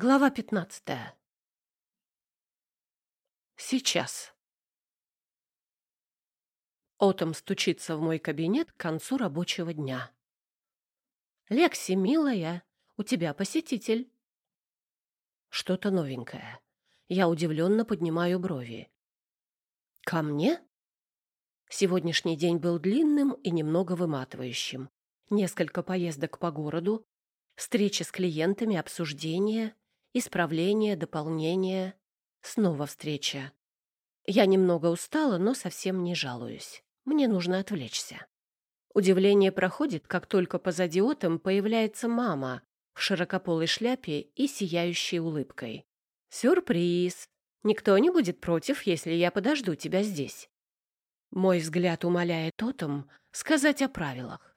Глава пятнадцатая. Сейчас. Отом стучится в мой кабинет к концу рабочего дня. «Лекси, милая, у тебя посетитель». Что-то новенькое. Я удивленно поднимаю брови. «Ко мне?» Сегодняшний день был длинным и немного выматывающим. Несколько поездок по городу, встречи с клиентами, обсуждения, исправление, дополнение, снова встреча. Я немного устала, но совсем не жалуюсь. Мне нужно отвлечься. Удивление проходит, как только позади Отом появляется мама в широкополой шляпе и сияющей улыбкой. «Сюрприз! Никто не будет против, если я подожду тебя здесь». Мой взгляд умоляет Отом сказать о правилах.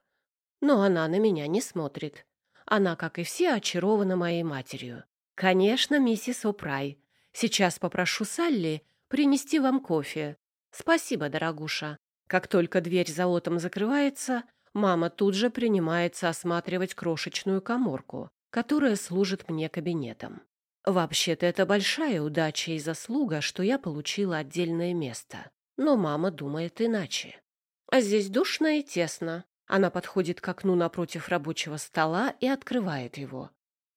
Но она на меня не смотрит. Она, как и все, очарована моей матерью. «Конечно, миссис О'Прай. Сейчас попрошу Салли принести вам кофе. Спасибо, дорогуша». Как только дверь за Отом закрывается, мама тут же принимается осматривать крошечную коморку, которая служит мне кабинетом. Вообще-то это большая удача и заслуга, что я получила отдельное место. Но мама думает иначе. А здесь душно и тесно. Она подходит к окну напротив рабочего стола и открывает его.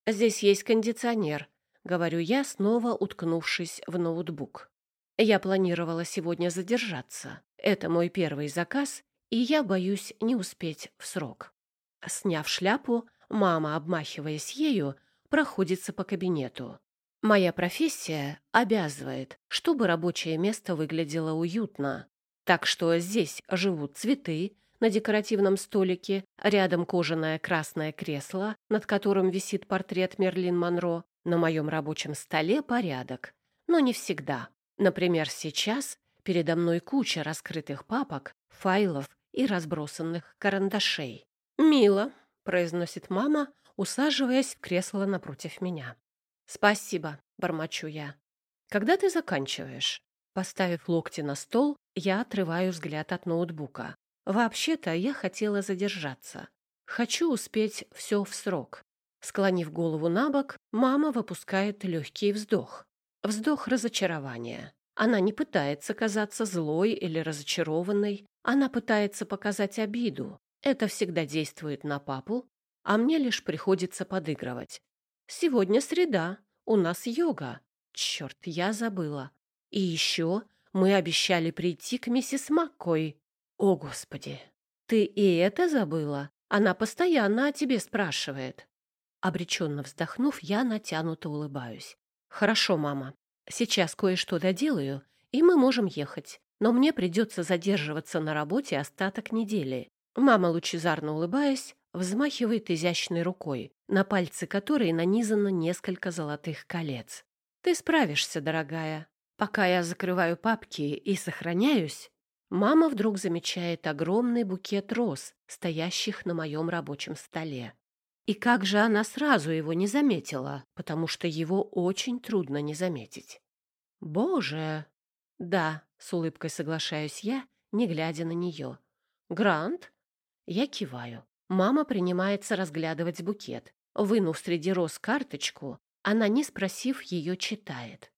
«Здесь есть кондиционер», — говорю я, снова уткнувшись в ноутбук. Я планировала сегодня задержаться. Это мой первый заказ, и я боюсь не успеть в срок. Сняв шляпу, мама, обмахиваясь ею, проходится по кабинету. Моя профессия обязывает, чтобы рабочее место выглядело уютно. Так что здесь живут цветы, на декоративном столике, рядом кожаное красное кресло, над которым висит портрет Мерлин Монро. На моем рабочем столе порядок, но не всегда. Например, сейчас передо мной куча раскрытых папок, файлов и разбросанных карандашей. «Мило», — произносит мама, усаживаясь в кресло напротив меня. «Спасибо», — бормочу я. «Когда ты заканчиваешь?» Поставив локти на стол, я отрываю взгляд от ноутбука. Вообще-то я хотела задержаться. Хочу успеть все в срок. Склонив голову на бок, мама выпускает легкий вздох. Вздох разочарования. Она не пытается казаться злой или разочарованной. Она пытается показать обиду. Это всегда действует на папу, а мне лишь приходится подыгрывать. Сегодня среда, у нас йога. Черт, я забыла. И еще мы обещали прийти к миссис Маккой. «О, Господи! Ты и это забыла? Она постоянно о тебе спрашивает». Обреченно вздохнув, я натянуто улыбаюсь. «Хорошо, мама. Сейчас кое-что доделаю, и мы можем ехать. Но мне придется задерживаться на работе остаток недели». Мама, лучезарно улыбаясь, взмахивает изящной рукой, на пальцы которой нанизано несколько золотых колец. «Ты справишься, дорогая. Пока я закрываю папки и сохраняюсь, Мама вдруг замечает огромный букет роз, стоящих на моем рабочем столе. И как же она сразу его не заметила, потому что его очень трудно не заметить. «Боже!» «Да», — с улыбкой соглашаюсь я, не глядя на нее. «Грант?» Я киваю. Мама принимается разглядывать букет. Вынув среди роз карточку, она, не спросив, ее читает.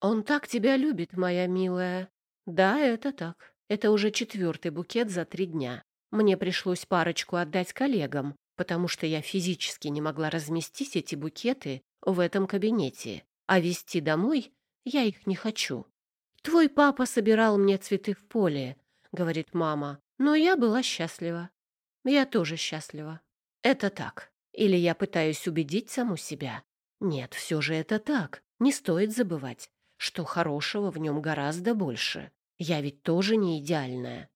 «Он так тебя любит, моя милая». «Да, это так. Это уже четвертый букет за три дня. Мне пришлось парочку отдать коллегам, потому что я физически не могла разместить эти букеты в этом кабинете, а везти домой я их не хочу. «Твой папа собирал мне цветы в поле», — говорит мама, но я была счастлива. Я тоже счастлива. Это так. Или я пытаюсь убедить саму себя? Нет, все же это так. Не стоит забывать, что хорошего в нем гораздо больше. Я ведь тоже не идеальная.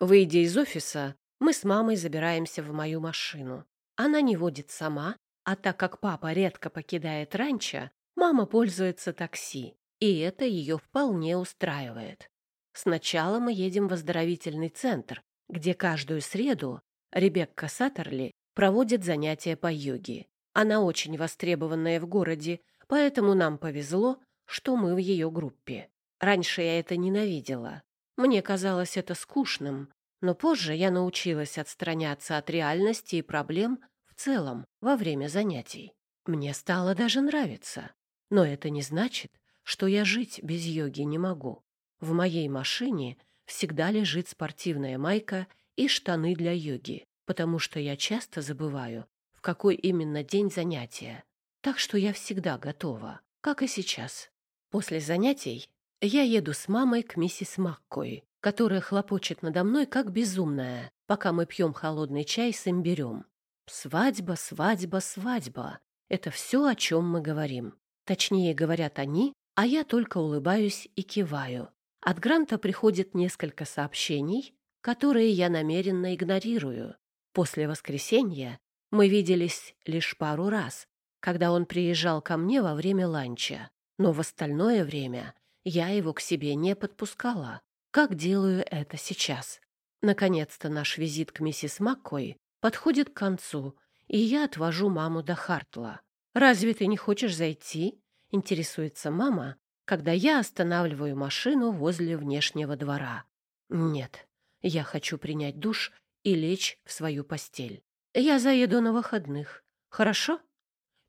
Выйдя из офиса, мы с мамой забираемся в мою машину. Она не водит сама, а так как папа редко покидает ранчо, мама пользуется такси, и это ее вполне устраивает. Сначала мы едем в оздоровительный центр, где каждую среду Ребекка Саттерли проводит занятия по йоге. Она очень востребованная в городе, поэтому нам повезло, что мы в ее группе. Раньше я это ненавидела. Мне казалось это скучным, но позже я научилась отстраняться от реальности и проблем в целом во время занятий. Мне стало даже нравиться. Но это не значит, что я жить без йоги не могу. В моей машине всегда лежит спортивная майка и штаны для йоги, потому что я часто забываю, в какой именно день занятия. Так что я всегда готова, как и сейчас. После занятий я еду с мамой к миссис Маккой, которая хлопочет надо мной как безумная, пока мы пьем холодный чай с имбирем. Свадьба, свадьба, свадьба. Это все, о чем мы говорим. Точнее, говорят они, а я только улыбаюсь и киваю. От Гранта приходит несколько сообщений, которые я намеренно игнорирую. После воскресенья мы виделись лишь пару раз, когда он приезжал ко мне во время ланча, но в остальное время я его к себе не подпускала, как делаю это сейчас. Наконец-то наш визит к миссис Маккой подходит к концу, и я отвожу маму до Хартла. «Разве ты не хочешь зайти?» — интересуется мама, когда я останавливаю машину возле внешнего двора. «Нет, я хочу принять душ и лечь в свою постель. Я заеду на выходных. Хорошо?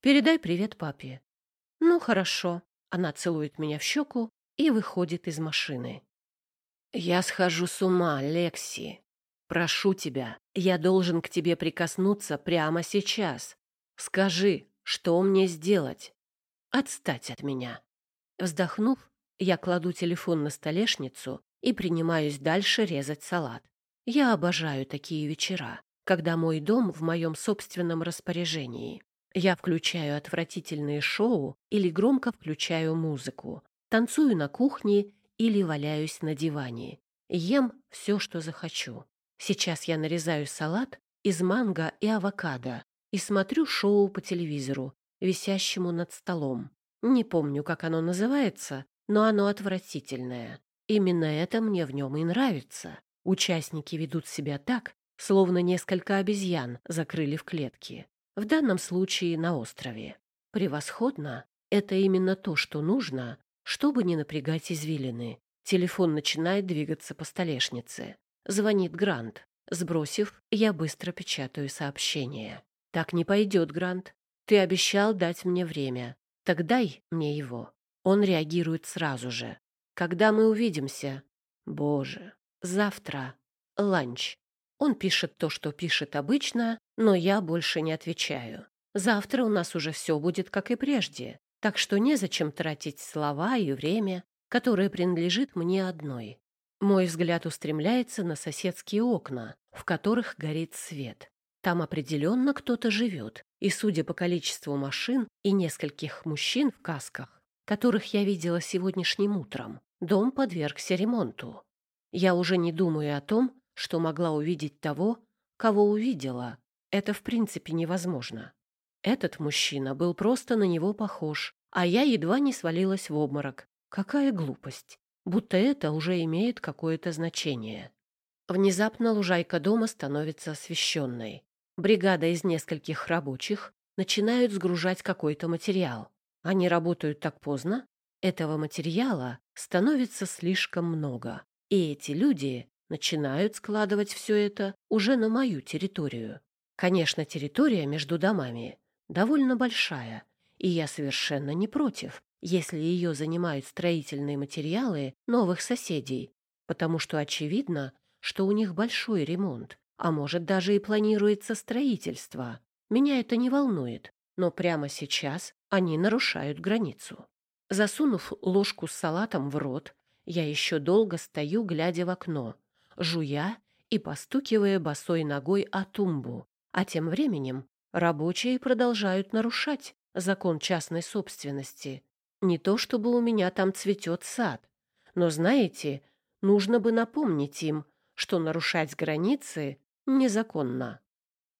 Передай привет папе». «Ну, хорошо». Она целует меня в щеку и выходит из машины. «Я схожу с ума, Лекси. Прошу тебя, я должен к тебе прикоснуться прямо сейчас. Скажи, что мне сделать? Отстать от меня». Вздохнув, я кладу телефон на столешницу и принимаюсь дальше резать салат. Я обожаю такие вечера, когда мой дом в моем собственном распоряжении. Я включаю отвратительные шоу или громко включаю музыку, танцую на кухне или валяюсь на диване. Ем все, что захочу. Сейчас я нарезаю салат из манго и авокадо и смотрю шоу по телевизору, висящему над столом. Не помню, как оно называется, но оно отвратительное. Именно это мне в нем и нравится. Участники ведут себя так, словно несколько обезьян закрыли в клетке. В данном случае на острове. Превосходно. Это именно то, что нужно, чтобы не напрягать извилины. Телефон начинает двигаться по столешнице. Звонит Грант. Сбросив, я быстро печатаю сообщение. «Так не пойдет, Грант. Ты обещал дать мне время. Так дай мне его. Он реагирует сразу же. Когда мы увидимся? Боже, завтра. Ланч. Он пишет то, что пишет обычно, но я больше не отвечаю. Завтра у нас уже все будет как и прежде, так что незачем тратить слова и время, которое принадлежит мне одной. Мой взгляд устремляется на соседские окна, в которых горит свет. Там определенно кто-то живет, и, судя по количеству машин и нескольких мужчин в касках, которых я видела сегодняшним утром, дом подвергся ремонту. Я уже не думаю о том, что могла увидеть того, кого увидела. Это в принципе невозможно. Этот мужчина был просто на него похож, а я едва не свалилась в обморок. Какая глупость! Будто это уже имеет какое-то значение. Внезапно лужайка дома становится освещенной. Бригада из нескольких рабочих начинают сгружать какой-то материал. Они работают так поздно, этого материала становится слишком много. И эти люди начинают складывать все это уже на мою территорию. Конечно, территория между домами довольно большая, и я совершенно не против, если ее занимают строительные материалы новых соседей, потому что очевидно, что у них большой ремонт, а может, даже и планируется строительство. Меня это не волнует, но прямо сейчас они нарушают границу. Засунув ложку с салатом в рот, я еще долго стою, глядя в окно, жуя и постукивая босой ногой о тумбу. А тем временем рабочие продолжают нарушать закон частной собственности. Не то чтобы у меня там цветет сад, но, знаете, нужно бы напомнить им, что нарушать границы незаконно.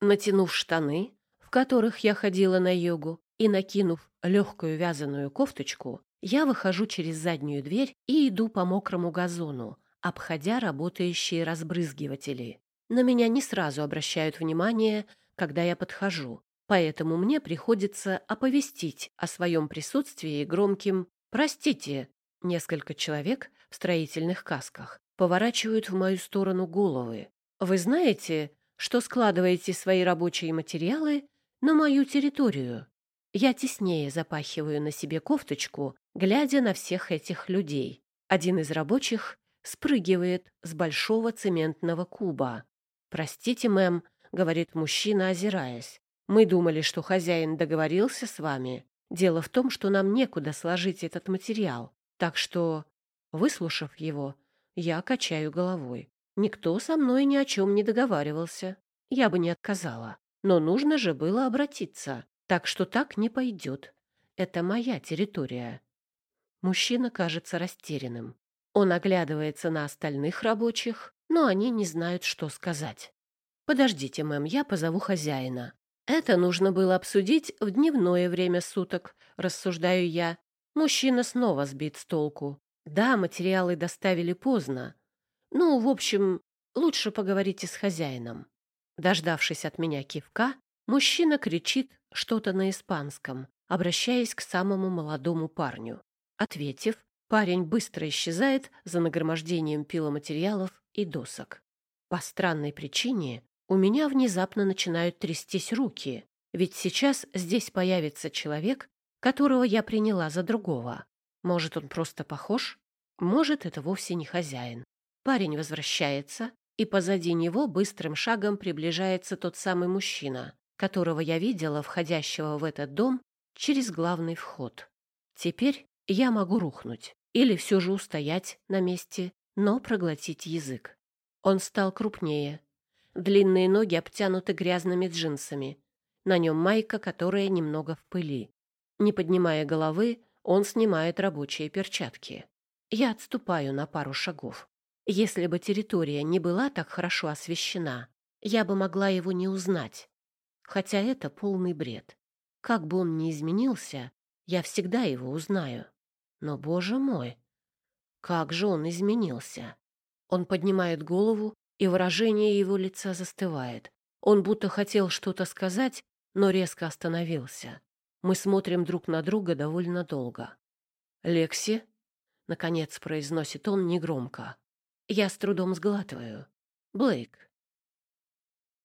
Натянув штаны, в которых я ходила на йогу, и накинув легкую вязаную кофточку, я выхожу через заднюю дверь и иду по мокрому газону, обходя работающие разбрызгиватели. На меня не сразу обращают внимание, когда я подхожу, поэтому мне приходится оповестить о своем присутствии громким «Простите». Несколько человек в строительных касках поворачивают в мою сторону головы, вы знаете, что складываете свои рабочие материалы на мою территорию? Я теснее запахиваю на себе кофточку, глядя на всех этих людей. Один из рабочих спрыгивает с большого цементного куба. «Простите, мэм», — говорит мужчина, озираясь. «Мы думали, что хозяин договорился с вами. Дело в том, что нам некуда сложить этот материал. Так что, выслушав его, я качаю головой. Никто со мной ни о чем не договаривался. Я бы не отказала. Но нужно же было обратиться. Так что так не пойдет. Это моя территория. Мужчина кажется растерянным. Он оглядывается на остальных рабочих, но они не знают, что сказать. «Подождите, мэм, я позову хозяина». «Это нужно было обсудить в дневное время суток», — рассуждаю я. Мужчина снова сбит с толку. «Да, материалы доставили поздно. Ну, в общем, лучше поговорите с хозяином». Дождавшись от меня кивка, мужчина кричит что-то на испанском, обращаясь к самому молодому парню. Ответив, парень быстро исчезает за нагромождением пиломатериалов и досок. По странной причине у меня внезапно начинают трястись руки, ведь сейчас здесь появится человек, которого я приняла за другого. Может, он просто похож? Может, это вовсе не хозяин. Парень возвращается, и позади него быстрым шагом приближается тот самый мужчина, которого я видела, входящего в этот дом через главный вход. Теперь я могу рухнуть или все же устоять на месте, но проглотить язык. Он стал крупнее. Длинные ноги обтянуты грязными джинсами. На нем майка, которая немного в пыли. Не поднимая головы, он снимает рабочие перчатки. Я отступаю на пару шагов. Если бы территория не была так хорошо освещена, я бы могла его не узнать. Хотя это полный бред. Как бы он ни изменился, я всегда его узнаю. Но, боже мой, как же он изменился! Он поднимает голову, и выражение его лица застывает. Он будто хотел что-то сказать, но резко остановился. Мы смотрим друг на друга довольно долго. «Лекси?» — наконец произносит он негромко. Я с трудом сглатываю. «Блейк,